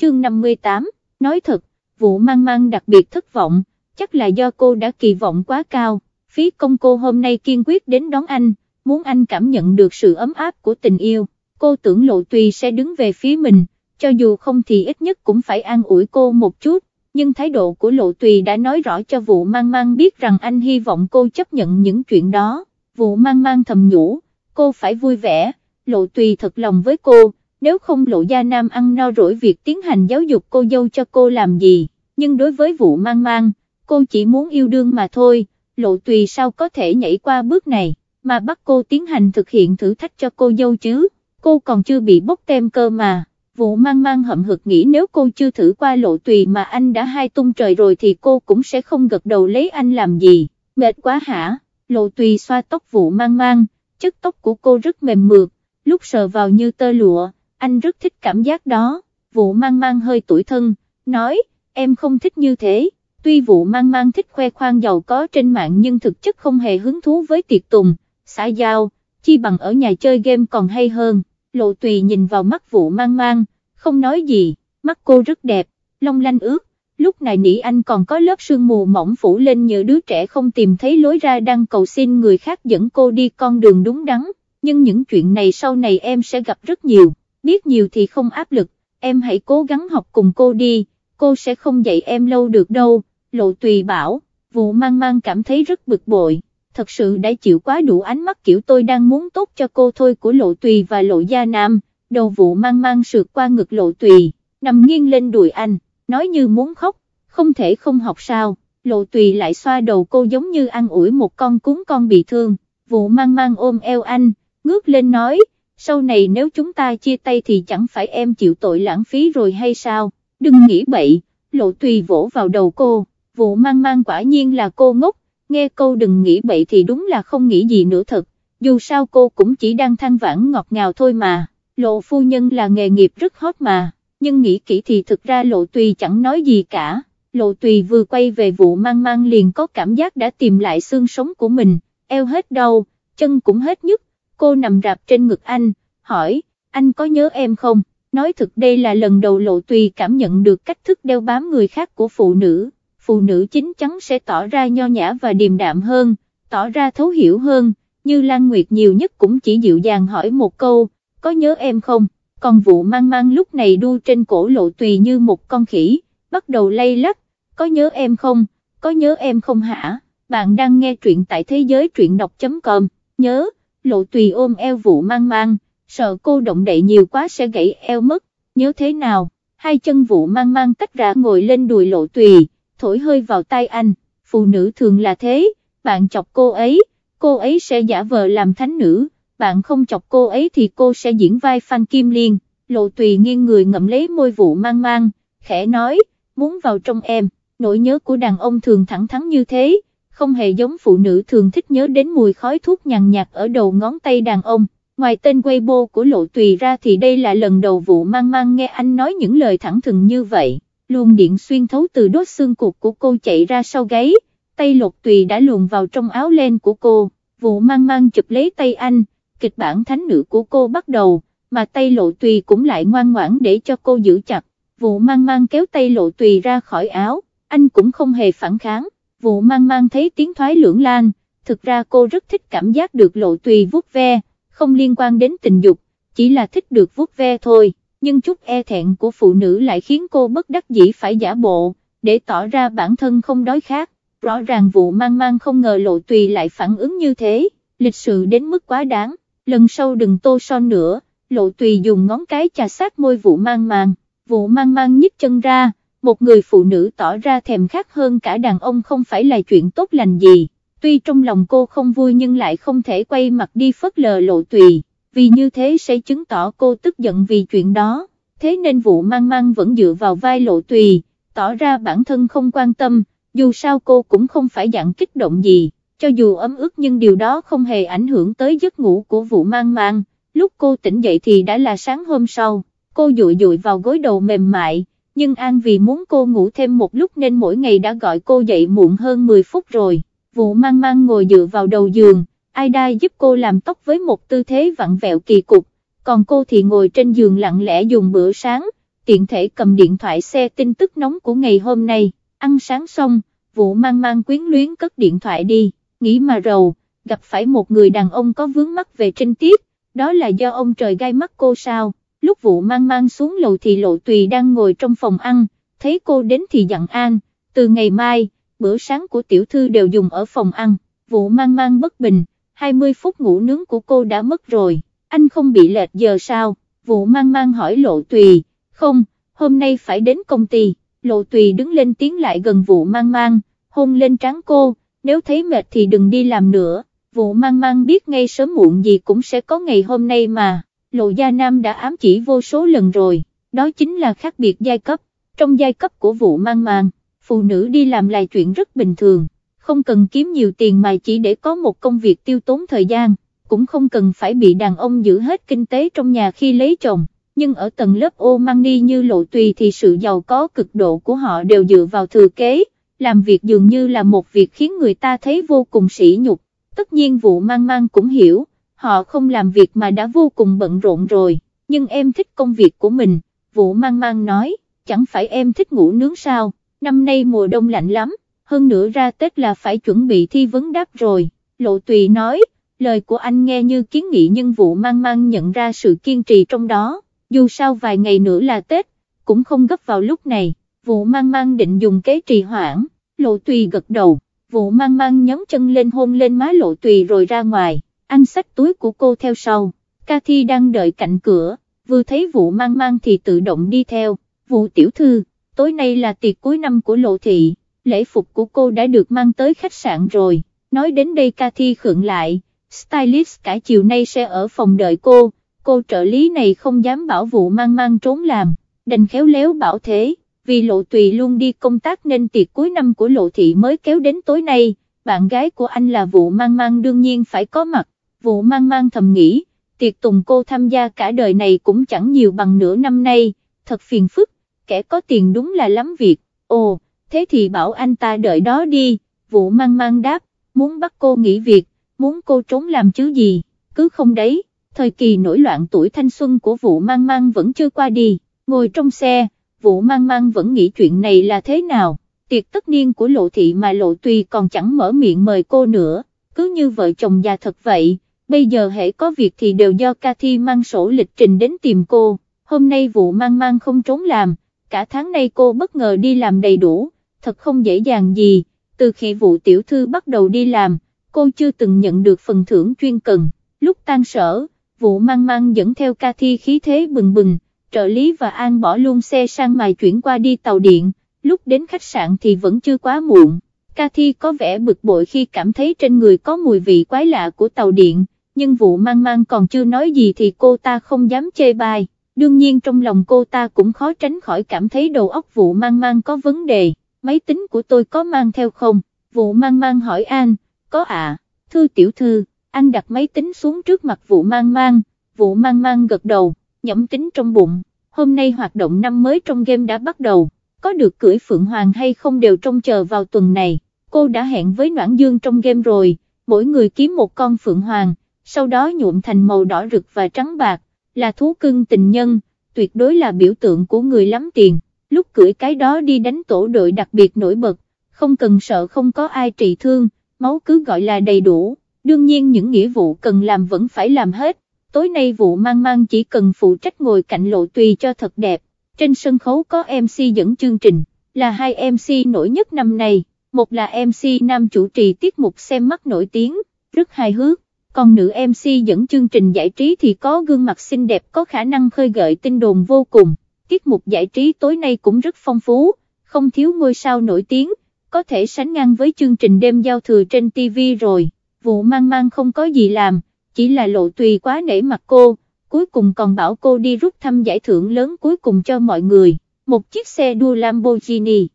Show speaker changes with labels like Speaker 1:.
Speaker 1: chương 58, nói thật, vụ mang mang đặc biệt thất vọng, chắc là do cô đã kỳ vọng quá cao, phí công cô hôm nay kiên quyết đến đón anh, muốn anh cảm nhận được sự ấm áp của tình yêu, cô tưởng lộ tùy sẽ đứng về phía mình, cho dù không thì ít nhất cũng phải an ủi cô một chút, nhưng thái độ của lộ tùy đã nói rõ cho vụ mang mang biết rằng anh hy vọng cô chấp nhận những chuyện đó, vụ mang mang thầm nhủ, cô phải vui vẻ, lộ tùy thật lòng với cô, nếu không lộ gia nam ăn no rỗi việc tiến hành giáo dục cô dâu cho cô làm gì, nhưng đối với vụ mang mang, cô chỉ muốn yêu đương mà thôi, lộ tùy sao có thể nhảy qua bước này, mà bắt cô tiến hành thực hiện thử thách cho cô dâu chứ, cô còn chưa bị bốc tem cơ mà. Vụ mang mang hậm hực nghĩ nếu cô chưa thử qua lộ tùy mà anh đã hai tung trời rồi thì cô cũng sẽ không gật đầu lấy anh làm gì, mệt quá hả, lộ tùy xoa tóc vụ mang mang, chất tóc của cô rất mềm mượt, lúc sờ vào như tơ lụa, anh rất thích cảm giác đó, vụ mang mang hơi tuổi thân, nói, em không thích như thế, tuy vụ mang mang thích khoe khoang giàu có trên mạng nhưng thực chất không hề hứng thú với tiệc tùng, xã giao, chi bằng ở nhà chơi game còn hay hơn, lộ tùy nhìn vào mắt vụ mang mang, không nói gì, mắt cô rất đẹp, long lanh ướt, lúc này nỉ anh còn có lớp sương mù mỏng phủ lên như đứa trẻ không tìm thấy lối ra đang cầu xin người khác dẫn cô đi con đường đúng đắn, nhưng những chuyện này sau này em sẽ gặp rất nhiều, biết nhiều thì không áp lực, em hãy cố gắng học cùng cô đi, cô sẽ không dạy em lâu được đâu, lộ tùy bảo, vụ mang mang cảm thấy rất bực bội, thật sự đã chịu quá đủ ánh mắt kiểu tôi đang muốn tốt cho cô thôi của lộ tùy và lộ gia nam, đầu vụ mang mang sượt qua ngực lộ tùy, nằm nghiêng lên đùi anh, nói như muốn khóc, không thể không học sao, lộ tùy lại xoa đầu cô giống như ăn ủi một con cún con bị thương, vụ mang mang ôm eo anh, ngước lên nói, sau này nếu chúng ta chia tay thì chẳng phải em chịu tội lãng phí rồi hay sao, đừng nghĩ bậy, lộ tùy vỗ vào đầu cô, vụ mang mang quả nhiên là cô ngốc, nghe câu đừng nghĩ bậy thì đúng là không nghĩ gì nữa thật, dù sao cô cũng chỉ đang than vãn ngọt ngào thôi mà, lộ phu nhân là nghề nghiệp rất hot mà, nhưng nghĩ kỹ thì thực ra lộ tùy chẳng nói gì cả, lộ tùy vừa quay về vụ mang mang liền có cảm giác đã tìm lại xương sống của mình, eo hết đau, chân cũng hết nhức, cô nằm rạp trên ngực anh, hỏi, anh có nhớ em không? Nói thực đây là lần đầu lộ tùy cảm nhận được cách thức đeo bám người khác của phụ nữ, phụ nữ chính chắn sẽ tỏ ra nho nhã và điềm đạm hơn, tỏ ra thấu hiểu hơn, như Lan Nguyệt nhiều nhất cũng chỉ dịu dàng hỏi một câu, có nhớ em không? Còn vụ mang mang lúc này đu trên cổ lộ tùy như một con khỉ, bắt đầu lay lắc, có nhớ em không? Có nhớ em không hả? Bạn đang nghe truyện tại thế giới truyện đọc.com, nhớ lộ tùy ôm eo vụ mang mang, sợ cô động đậy nhiều quá sẽ gãy eo mất, nhớ thế nào, hai chân vụ mang mang tách ra ngồi lên đùi lộ tùy, thổi hơi vào tay anh, phụ nữ thường là thế, bạn chọc cô ấy, cô ấy sẽ giả vờ làm thánh nữ, bạn không chọc cô ấy thì cô sẽ diễn vai Phan Kim Liên, lộ tùy nghiêng người ngậm lấy môi vụ mang mang, khẽ nói, muốn vào trong em, nỗi nhớ của đàn ông thường thẳng thắn như thế không hề giống phụ nữ thường thích nhớ đến mùi khói thuốc nhàn nhạt ở đầu ngón tay đàn ông. Ngoài tên Weibo của Lộ Tùy ra thì đây là lần đầu vụ mang mang nghe anh nói những lời thẳng thừng như vậy, luồng điện xuyên thấu từ đốt xương cục của cô chạy ra sau gáy, tay Lộ Tùy đã luồn vào trong áo len của cô, vụ mang mang chụp lấy tay anh, kịch bản thánh nữ của cô bắt đầu, mà tay Lộ Tùy cũng lại ngoan ngoãn để cho cô giữ chặt, vụ mang mang kéo tay Lộ Tùy ra khỏi áo, anh cũng không hề phản kháng vụ mang mang thấy tiếng thoái lưỡng lan, thực ra cô rất thích cảm giác được lộ tùy vuốt ve, không liên quan đến tình dục, chỉ là thích được vuốt ve thôi, nhưng chút e thẹn của phụ nữ lại khiến cô bất đắc dĩ phải giả bộ, để tỏ ra bản thân không đói khát, rõ ràng vụ mang mang không ngờ lộ tùy lại phản ứng như thế, lịch sự đến mức quá đáng, lần sau đừng tô son nữa, lộ tùy dùng ngón cái chà sát môi vụ mang mang, vụ mang mang nhích chân ra, một người phụ nữ tỏ ra thèm khát hơn cả đàn ông không phải là chuyện tốt lành gì, tuy trong lòng cô không vui nhưng lại không thể quay mặt đi phớt lờ lộ tùy, vì như thế sẽ chứng tỏ cô tức giận vì chuyện đó, thế nên vụ mang mang vẫn dựa vào vai lộ tùy, tỏ ra bản thân không quan tâm, dù sao cô cũng không phải dạng kích động gì, cho dù ấm ức nhưng điều đó không hề ảnh hưởng tới giấc ngủ của vụ mang mang, lúc cô tỉnh dậy thì đã là sáng hôm sau, cô dụi dụi vào gối đầu mềm mại, nhưng An vì muốn cô ngủ thêm một lúc nên mỗi ngày đã gọi cô dậy muộn hơn 10 phút rồi, vụ mang mang ngồi dựa vào đầu giường, Aida giúp cô làm tóc với một tư thế vặn vẹo kỳ cục, còn cô thì ngồi trên giường lặng lẽ dùng bữa sáng, tiện thể cầm điện thoại xe tin tức nóng của ngày hôm nay, ăn sáng xong, vụ mang mang quyến luyến cất điện thoại đi, nghĩ mà rầu, gặp phải một người đàn ông có vướng mắc về trinh tiết, đó là do ông trời gai mắt cô sao, lúc vụ mang mang xuống lầu thì lộ tùy đang ngồi trong phòng ăn, thấy cô đến thì dặn an, từ ngày mai, bữa sáng của tiểu thư đều dùng ở phòng ăn, vụ mang mang bất bình, 20 phút ngủ nướng của cô đã mất rồi, anh không bị lệch giờ sao, vụ mang mang hỏi lộ tùy, không, hôm nay phải đến công ty, lộ tùy đứng lên tiến lại gần vụ mang mang, hôn lên trán cô, nếu thấy mệt thì đừng đi làm nữa, vụ mang mang biết ngay sớm muộn gì cũng sẽ có ngày hôm nay mà, lộ gia nam đã ám chỉ vô số lần rồi, đó chính là khác biệt giai cấp, trong giai cấp của vụ mang mang, phụ nữ đi làm là chuyện rất bình thường, không cần kiếm nhiều tiền mà chỉ để có một công việc tiêu tốn thời gian, cũng không cần phải bị đàn ông giữ hết kinh tế trong nhà khi lấy chồng, nhưng ở tầng lớp ô mang đi như lộ tùy thì sự giàu có cực độ của họ đều dựa vào thừa kế, làm việc dường như là một việc khiến người ta thấy vô cùng sỉ nhục, tất nhiên vụ mang mang cũng hiểu, họ không làm việc mà đã vô cùng bận rộn rồi, nhưng em thích công việc của mình, vụ mang mang nói, chẳng phải em thích ngủ nướng sao, năm nay mùa đông lạnh lắm, hơn nữa ra Tết là phải chuẩn bị thi vấn đáp rồi, lộ tùy nói, lời của anh nghe như kiến nghị nhưng vụ mang mang nhận ra sự kiên trì trong đó, dù sao vài ngày nữa là Tết, cũng không gấp vào lúc này, vụ mang mang định dùng kế trì hoãn, lộ tùy gật đầu, vụ mang mang nhấn chân lên hôn lên má lộ tùy rồi ra ngoài, ăn xách túi của cô theo sau, Cathy đang đợi cạnh cửa, vừa thấy vụ mang mang thì tự động đi theo, vụ tiểu thư, tối nay là tiệc cuối năm của lộ thị, lễ phục của cô đã được mang tới khách sạn rồi, nói đến đây Cathy khựng lại, stylist cả chiều nay sẽ ở phòng đợi cô, cô trợ lý này không dám bảo vụ mang mang trốn làm, đành khéo léo bảo thế, vì lộ tùy luôn đi công tác nên tiệc cuối năm của lộ thị mới kéo đến tối nay, bạn gái của anh là vụ mang mang đương nhiên phải có mặt, vụ mang mang thầm nghĩ, tiệc tùng cô tham gia cả đời này cũng chẳng nhiều bằng nửa năm nay, thật phiền phức, kẻ có tiền đúng là lắm việc, ồ, thế thì bảo anh ta đợi đó đi, vụ mang mang đáp, muốn bắt cô nghỉ việc, muốn cô trốn làm chứ gì, cứ không đấy, thời kỳ nổi loạn tuổi thanh xuân của vụ mang mang vẫn chưa qua đi, ngồi trong xe, vụ mang mang vẫn nghĩ chuyện này là thế nào, tiệc tất niên của lộ thị mà lộ tùy còn chẳng mở miệng mời cô nữa, cứ như vợ chồng già thật vậy, bây giờ hễ có việc thì đều do Cathy mang sổ lịch trình đến tìm cô, hôm nay vụ mang mang không trốn làm, cả tháng nay cô bất ngờ đi làm đầy đủ, thật không dễ dàng gì, từ khi vụ tiểu thư bắt đầu đi làm, cô chưa từng nhận được phần thưởng chuyên cần, lúc tan sở, vụ mang mang dẫn theo Cathy khí thế bừng bừng, trợ lý và An bỏ luôn xe sang mài chuyển qua đi tàu điện, lúc đến khách sạn thì vẫn chưa quá muộn. Cathy có vẻ bực bội khi cảm thấy trên người có mùi vị quái lạ của tàu điện, nhưng vụ mang mang còn chưa nói gì thì cô ta không dám chê bai, đương nhiên trong lòng cô ta cũng khó tránh khỏi cảm thấy đầu óc vụ mang mang có vấn đề, máy tính của tôi có mang theo không, vụ mang mang hỏi An, có ạ, à? thư tiểu thư, anh đặt máy tính xuống trước mặt vụ mang mang, vụ mang mang gật đầu, nhẫm tính trong bụng, hôm nay hoạt động năm mới trong game đã bắt đầu, có được cưỡi Phượng Hoàng hay không đều trông chờ vào tuần này, cô đã hẹn với Noãn Dương trong game rồi, mỗi người kiếm một con Phượng Hoàng, sau đó nhuộm thành màu đỏ rực và trắng bạc, là thú cưng tình nhân, tuyệt đối là biểu tượng của người lắm tiền, lúc cưỡi cái đó đi đánh tổ đội đặc biệt nổi bật, không cần sợ không có ai trị thương, máu cứ gọi là đầy đủ, đương nhiên những nghĩa vụ cần làm vẫn phải làm hết, tối nay vụ mang mang chỉ cần phụ trách ngồi cạnh lộ tùy cho thật đẹp, trên sân khấu có MC dẫn chương trình, là hai MC nổi nhất năm nay, một là MC nam chủ trì tiết mục xem mắt nổi tiếng, rất hài hước, còn nữ MC dẫn chương trình giải trí thì có gương mặt xinh đẹp có khả năng khơi gợi tin đồn vô cùng, tiết mục giải trí tối nay cũng rất phong phú, không thiếu ngôi sao nổi tiếng, có thể sánh ngang với chương trình đêm giao thừa trên TV rồi, vụ mang mang không có gì làm, chỉ là lộ tùy quá nể mặt cô, cuối cùng còn bảo cô đi rút thăm giải thưởng lớn cuối cùng cho mọi người, một chiếc xe đua Lamborghini.